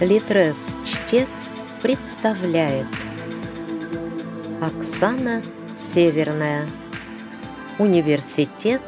Литрес-чтец представляет. Оксана Северная. Университет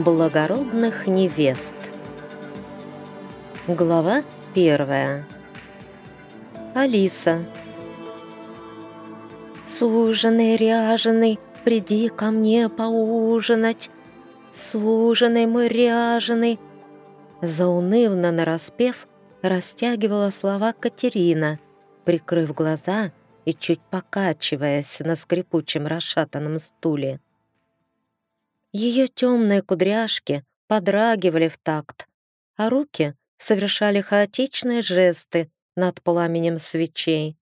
благородных невест. Глава первая. Алиса. «Суженый, ряженый, приди ко мне поужинать! Суженый мой ряженый!» Заунывно нараспев, растягивала слова Катерина, прикрыв глаза и чуть покачиваясь на скрипучем расшатанном стуле. Ее темные кудряшки подрагивали в такт, а руки совершали хаотичные жесты над пламенем свечей.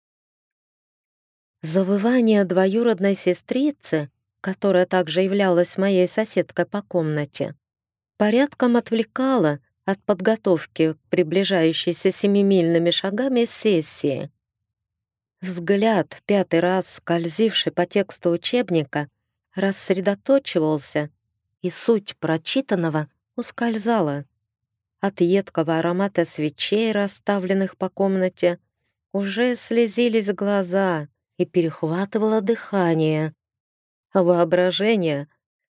Завывание двоюродной сестрицы, которая также являлась моей соседкой по комнате, порядком отвлекало от подготовки к приближающейся семимильными шагами сессии. Взгляд, пятый раз скользивший по тексту учебника, рассредоточивался, и суть прочитанного ускользала. От едкого аромата свечей, расставленных по комнате, уже слезились глаза и перехватывало дыхание. Воображение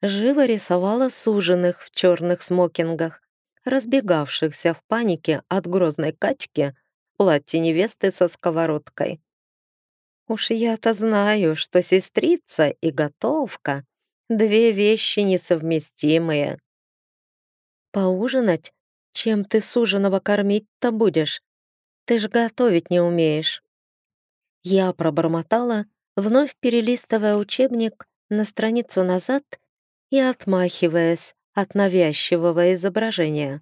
живо рисовало суженых в черных смокингах, разбегавшихся в панике от грозной Катьки платье невесты со сковородкой. Уж я-то знаю, что сестрица и готовка — две вещи несовместимые. Поужинать? Чем ты суженого кормить-то будешь? Ты ж готовить не умеешь. Я пробормотала, вновь перелистывая учебник на страницу назад и отмахиваясь от навязчивого изображения.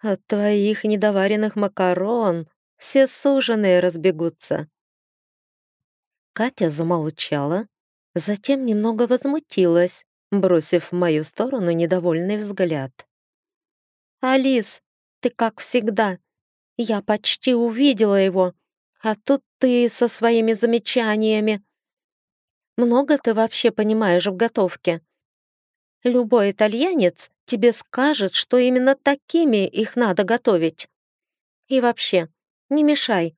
От твоих недоваренных макарон все суженые разбегутся. Катя замолчала, затем немного возмутилась, бросив в мою сторону недовольный взгляд. «Алис, ты как всегда. Я почти увидела его, а тут ты со своими замечаниями. Много ты вообще понимаешь в готовке?» Любой итальянец тебе скажет, что именно такими их надо готовить. И вообще, не мешай.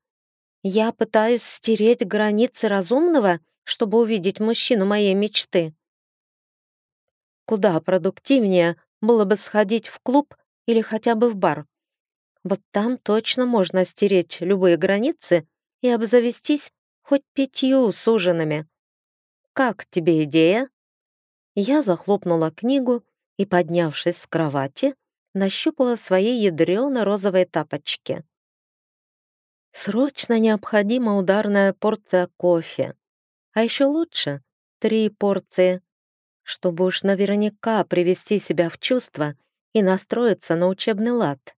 Я пытаюсь стереть границы разумного, чтобы увидеть мужчину моей мечты. Куда продуктивнее было бы сходить в клуб или хотя бы в бар. Вот там точно можно стереть любые границы и обзавестись хоть пятью суженными. Как тебе идея? Я захлопнула книгу и, поднявшись с кровати, нащупала свои ядрёно-розовые тапочки. Срочно необходима ударная порция кофе. А еще лучше — три порции, чтобы уж наверняка привести себя в чувство и настроиться на учебный лад.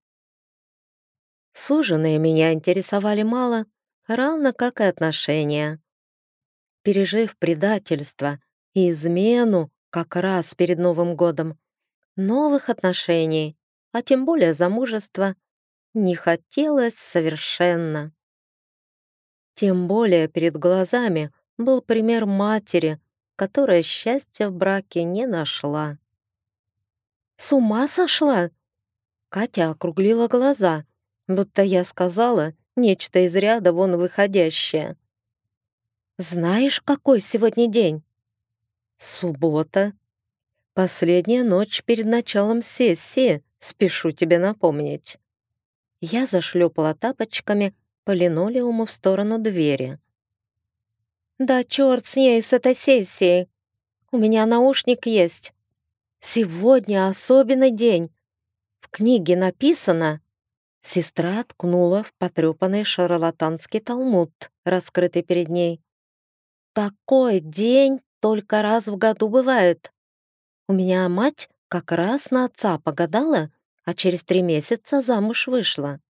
Суженые меня интересовали мало, равно как и отношения. Пережив предательство и измену, как раз перед Новым годом. Новых отношений, а тем более замужества, не хотелось совершенно. Тем более перед глазами был пример матери, которая счастья в браке не нашла. «С ума сошла?» Катя округлила глаза, будто я сказала нечто из ряда вон выходящее. «Знаешь, какой сегодня день?» Суббота. Последняя ночь перед началом сессии, спешу тебе напомнить. Я зашлепала тапочками по линолеуму в сторону двери. «Да черт с ней, с этой сессией! У меня наушник есть. Сегодня особенный день. В книге написано...» Сестра ткнула в потрепанный шарлатанский талмуд, раскрытый перед ней. «Такой день только раз в году бывает. У меня мать как раз на отца погадала, а через три месяца замуж вышла.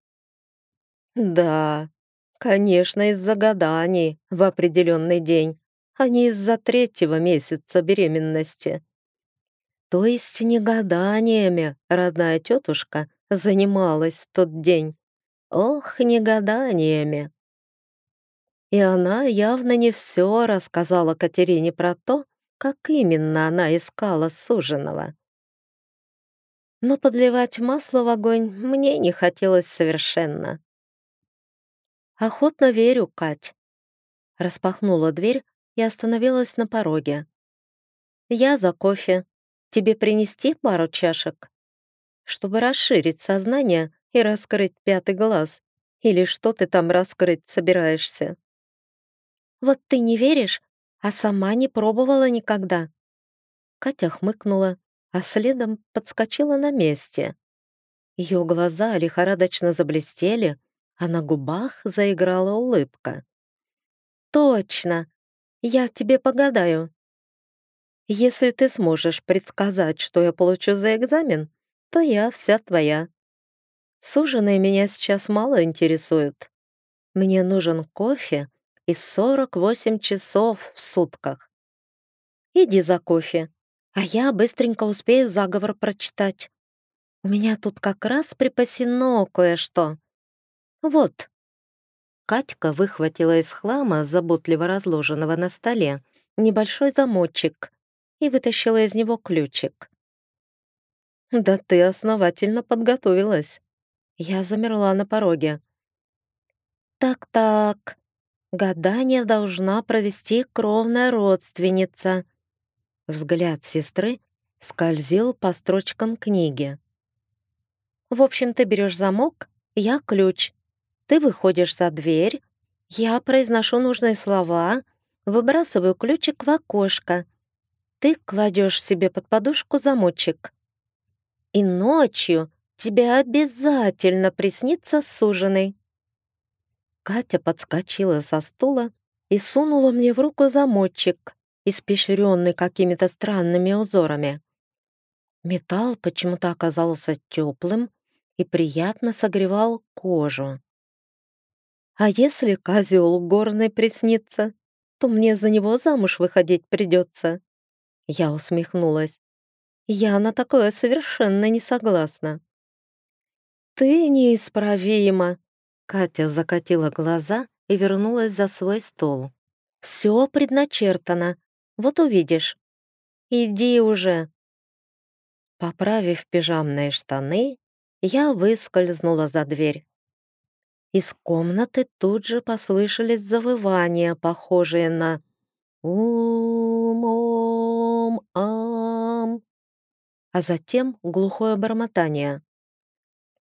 Да, конечно, из-за гаданий в определенный день, а не из-за третьего месяца беременности. То есть не гаданиями родная тетушка занималась в тот день. Ох, не гаданиями и она явно не все рассказала Катерине про то, как именно она искала суженого. Но подливать масло в огонь мне не хотелось совершенно. «Охотно верю, Кать». Распахнула дверь и остановилась на пороге. «Я за кофе. Тебе принести пару чашек?» Чтобы расширить сознание и раскрыть пятый глаз. Или что ты там раскрыть собираешься? Вот ты не веришь, а сама не пробовала никогда. Катя хмыкнула, а следом подскочила на месте. Ее глаза лихорадочно заблестели, а на губах заиграла улыбка. «Точно! Я тебе погадаю. Если ты сможешь предсказать, что я получу за экзамен, то я вся твоя. Суженые меня сейчас мало интересуют. Мне нужен кофе и 48 часов в сутках. Иди за кофе, а я быстренько успею заговор прочитать. У меня тут как раз припасено кое-что. Вот. Катька выхватила из хлама, заботливо разложенного на столе, небольшой замочек и вытащила из него ключик. «Да ты основательно подготовилась», я замерла на пороге. «Так-так, гадание должна провести кровная родственница». Взгляд сестры скользил по строчкам книги. «В общем, ты берешь замок, я ключ. Ты выходишь за дверь, я произношу нужные слова, выбрасываю ключик в окошко. Ты кладешь себе под подушку замочек. И ночью тебе обязательно приснится суженый». Катя подскочила со стула и сунула мне в руку замочек, испещренный какими-то странными узорами. Металл почему-то оказался теплым и приятно согревал кожу. А если козел горный приснится, то мне за него замуж выходить придется. Я усмехнулась. Я на такое совершенно не согласна. «Ты неисправима!» Катя закатила глаза и вернулась за свой стол. «Все предначертано. Вот увидишь. Иди уже!» Поправив пижамные штаны, я выскользнула за дверь. Из комнаты тут же послышались завывания, похожие на «ум-ом-ам», а затем глухое бормотание.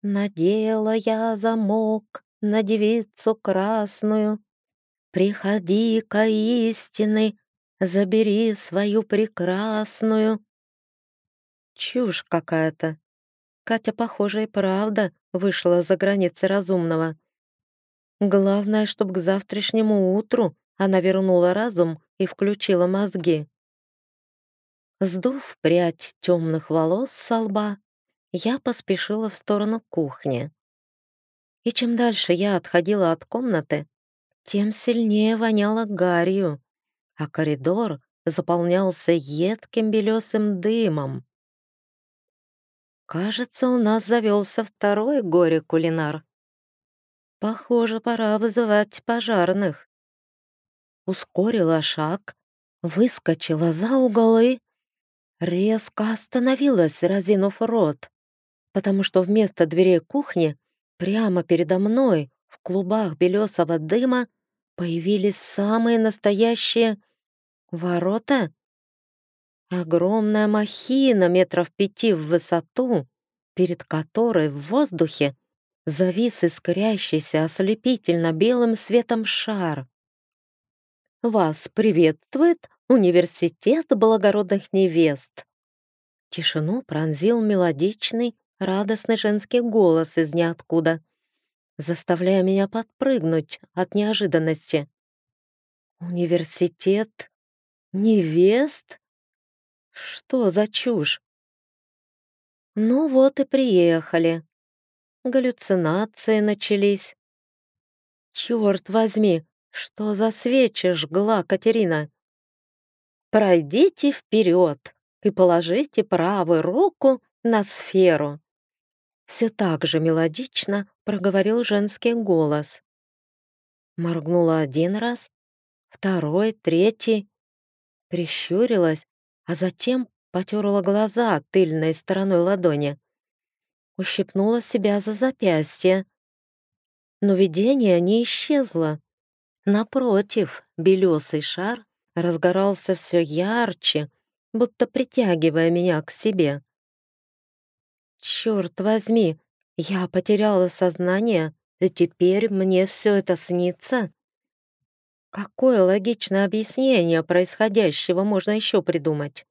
Надела я замок на девицу красную. Приходи-ка истины, забери свою прекрасную. Чушь какая-то. Катя, похоже, и правда вышла за границы разумного. Главное, чтобы к завтрашнему утру она вернула разум и включила мозги. Сдув прядь темных волос со лба, я поспешила в сторону кухни. И чем дальше я отходила от комнаты, тем сильнее воняло гарью, а коридор заполнялся едким белесым дымом. Кажется, у нас завелся второй горе-кулинар. Похоже, пора вызывать пожарных. Ускорила шаг, выскочила за угол и... Резко остановилась, разинув рот потому что вместо дверей кухни прямо передо мной в клубах белесого дыма появились самые настоящие ворота. Огромная махина метров пяти в высоту, перед которой в воздухе завис искрящийся ослепительно белым светом шар. «Вас приветствует Университет благородных невест!» Тишину пронзил мелодичный, радостный женский голос из ниоткуда, заставляя меня подпрыгнуть от неожиданности. «Университет? Невест? Что за чушь?» Ну вот и приехали. Галлюцинации начались. Черт возьми, что за свечи жгла Катерина? Пройдите вперед и положите правую руку на сферу. Все так же мелодично проговорил женский голос. Моргнула один раз, второй, третий. Прищурилась, а затем потерла глаза тыльной стороной ладони. Ущипнула себя за запястье. но видение не исчезло. Напротив, белесый шар разгорался все ярче, будто притягивая меня к себе. Черт возьми, я потеряла сознание, и теперь мне все это снится? Какое логичное объяснение происходящего можно еще придумать?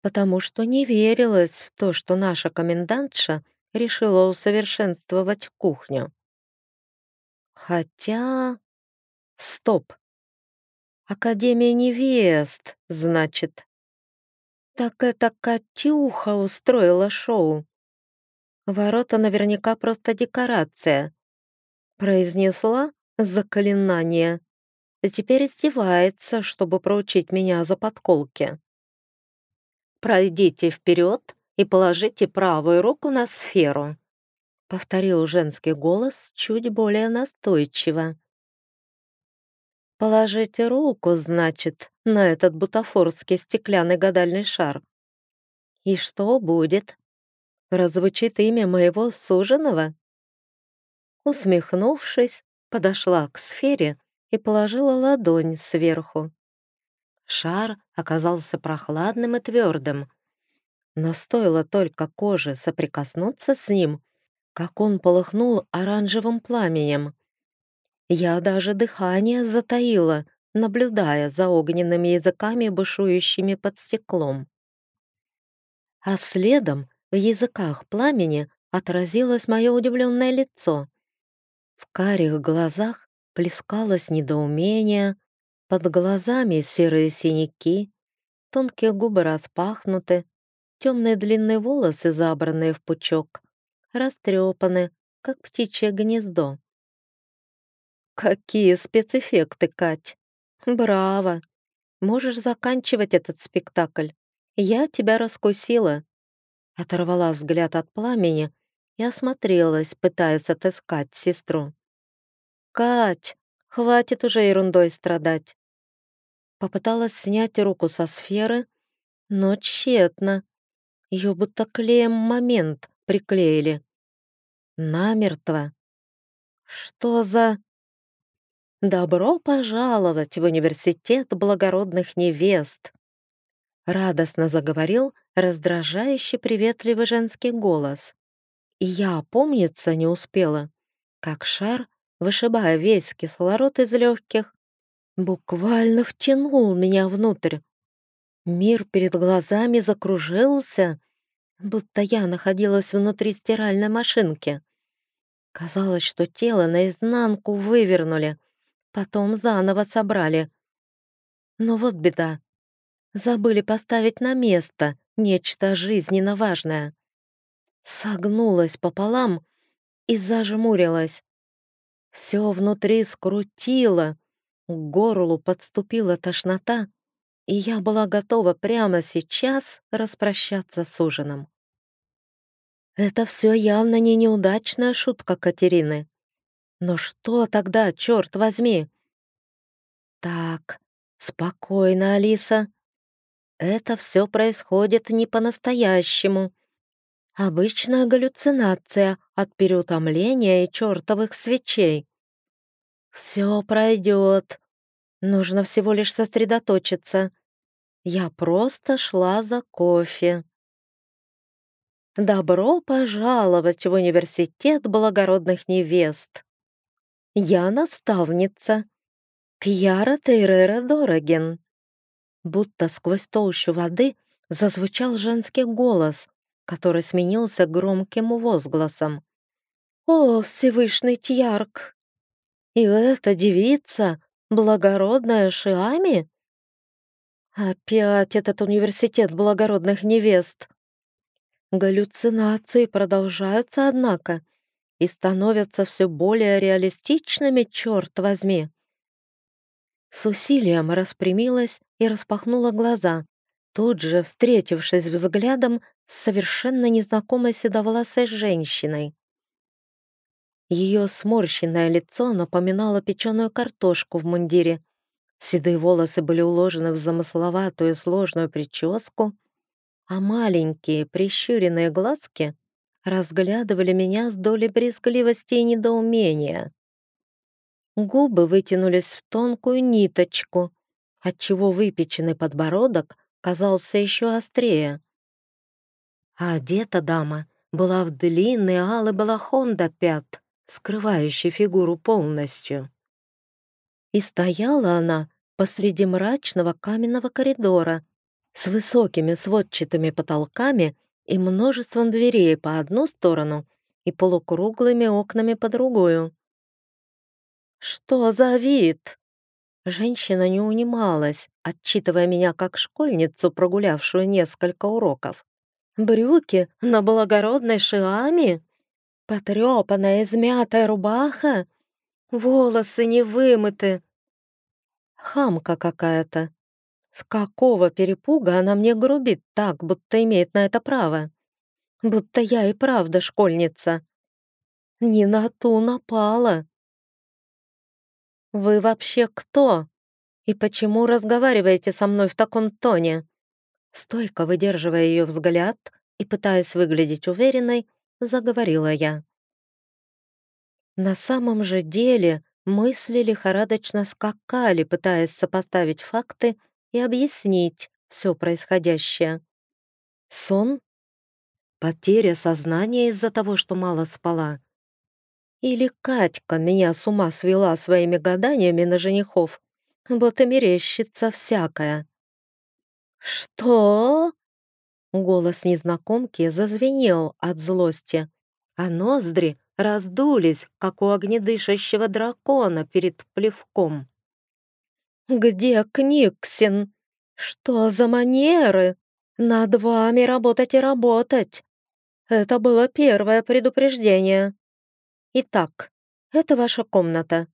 Потому что не верилось в то, что наша комендантша решила усовершенствовать кухню. Хотя... Стоп. Академия невест, значит. Так это Катюха устроила шоу. Ворота наверняка просто декорация. Произнесла заклинание. Теперь издевается, чтобы проучить меня за подколки. «Пройдите вперед и положите правую руку на сферу», повторил женский голос чуть более настойчиво. «Положите руку, значит, на этот бутафорский стеклянный гадальный шар. И что будет? Прозвучит имя моего суженого?» Усмехнувшись, подошла к сфере и положила ладонь сверху. Шар оказался прохладным и твердым, но стоило только коже соприкоснуться с ним, как он полыхнул оранжевым пламенем. Я даже дыхание затаила, наблюдая за огненными языками, бушующими под стеклом. А следом в языках пламени отразилось мое удивленное лицо. В карих глазах плескалось недоумение, под глазами серые синяки, тонкие губы распахнуты, темные длинные волосы, забранные в пучок, растрепаны, как птичье гнездо. Какие спецэффекты, Кать! Браво! Можешь заканчивать этот спектакль. Я тебя раскусила. Оторвала взгляд от пламени и осмотрелась, пытаясь отыскать сестру. «Кать, хватит уже ерундой страдать!» Попыталась снять руку со сферы, но тщетно. Ее будто клеем момент приклеили. Намертво. Что за... «Добро пожаловать в университет благородных невест!» Радостно заговорил раздражающий приветливый женский голос. И я опомниться не успела, как шар вышибая весь кислород из легких, буквально втянул меня внутрь. Мир перед глазами закружился, будто я находилась внутри стиральной машинки. Казалось, что тело наизнанку вывернули, потом заново собрали. Но вот беда. Забыли поставить на место нечто жизненно важное. Согнулась пополам и зажмурилась. Все внутри скрутило, к горлу подступила тошнота, и я была готова прямо сейчас распрощаться с ужином. Это все явно не неудачная шутка Катерины. Но что тогда, черт возьми? Так, спокойно, Алиса. Это все происходит не по-настоящему. Обычная галлюцинация от переутомления и чертовых свечей. Все пройдет. Нужно всего лишь сосредоточиться. Я просто шла за кофе. Добро пожаловать в университет благородных невест. Я наставница. Кьяра Тейрера Дороген. Будто сквозь толщу воды зазвучал женский голос, который сменился громким возгласом. «О, Всевышний Тьярк! И эта девица, благородная Шиами?» Опять этот университет благородных невест. Галлюцинации продолжаются, однако, и становятся все более реалистичными, черт возьми. С усилием распрямилась и распахнула глаза, тут же встретившись взглядом с совершенно незнакомой седовласой женщиной. Ее сморщенное лицо напоминало печеную картошку в мундире. Седые волосы были уложены в замысловатую сложную прическу, а маленькие прищуренные глазки разглядывали меня с долей брезгливости и недоумения. Губы вытянулись в тонкую ниточку, отчего выпеченный подбородок казался еще острее. А одета дама была в длинный алый балахон до пят, скрывающий фигуру полностью. И стояла она посреди мрачного каменного коридора с высокими сводчатыми потолками и множеством дверей по одну сторону и полукруглыми окнами по другую. «Что за вид?» Женщина не унималась, отчитывая меня как школьницу, прогулявшую несколько уроков. «Брюки на благородной шиаме? Потрёпанная, измятая рубаха? Волосы не вымыты? Хамка какая-то. С какого перепуга она мне грубит так, будто имеет на это право? Будто я и правда школьница. Не на ту напала. «Вы вообще кто? И почему разговариваете со мной в таком тоне?» Стойко выдерживая ее взгляд и пытаясь выглядеть уверенной, заговорила я. На самом же деле мысли лихорадочно скакали, пытаясь сопоставить факты и объяснить все происходящее. Сон? Потеря сознания из-за того, что мало спала? Или Катька меня с ума свела своими гаданиями на женихов. Вот и мерещится всякое. «Что?» Голос незнакомки зазвенел от злости, а ноздри раздулись, как у огнедышащего дракона перед плевком. «Где Книксин? Что за манеры? Над вами работать и работать!» Это было первое предупреждение. «Итак, это ваша комната».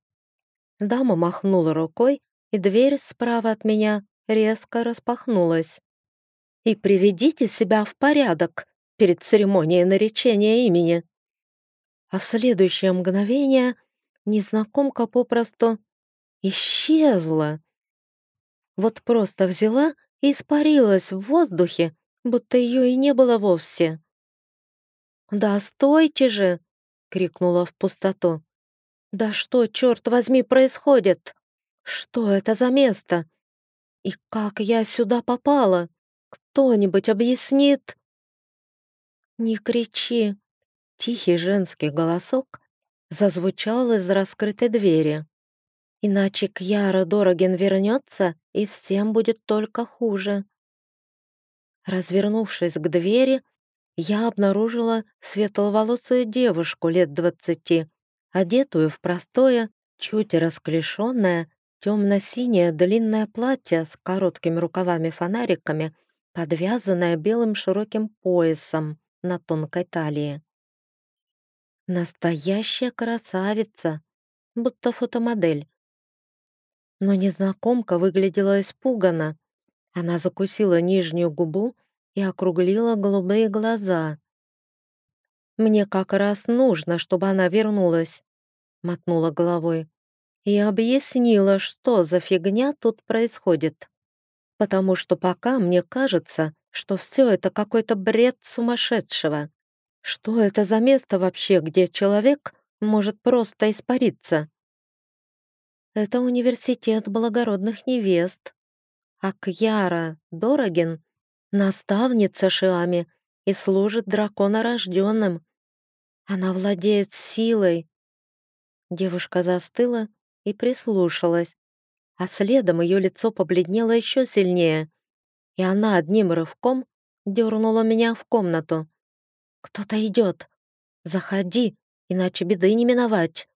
Дама махнула рукой, и дверь справа от меня резко распахнулась. «И приведите себя в порядок перед церемонией наречения имени». А в следующее мгновение незнакомка попросту исчезла. Вот просто взяла и испарилась в воздухе, будто ее и не было вовсе. «Да стойте же!» — крикнула в пустоту. «Да что, черт возьми, происходит? Что это за место? И как я сюда попала? Кто-нибудь объяснит?» «Не кричи!» Тихий женский голосок зазвучал из раскрытой двери. «Иначе Кьяра Дороген вернется, и всем будет только хуже». Развернувшись к двери, я обнаружила светловолосую девушку лет двадцати, одетую в простое, чуть расклешенное, темно-синее длинное платье с короткими рукавами-фонариками, подвязанное белым широким поясом на тонкой талии. Настоящая красавица, будто фотомодель. Но незнакомка выглядела испуганно. Она закусила нижнюю губу и округлила голубые глаза. «Мне как раз нужно, чтобы она вернулась», — мотнула головой и объяснила, что за фигня тут происходит. Потому что пока мне кажется, что все это какой-то бред сумасшедшего. Что это за место вообще, где человек может просто испариться? Это университет благородных невест. А Кьяра Дорогин наставница Шиами и служит драконорожденным. Она владеет силой. Девушка застыла и прислушалась, а следом ее лицо побледнело еще сильнее, и она одним рывком дернула меня в комнату. «Кто-то идет. Заходи, иначе беды не миновать».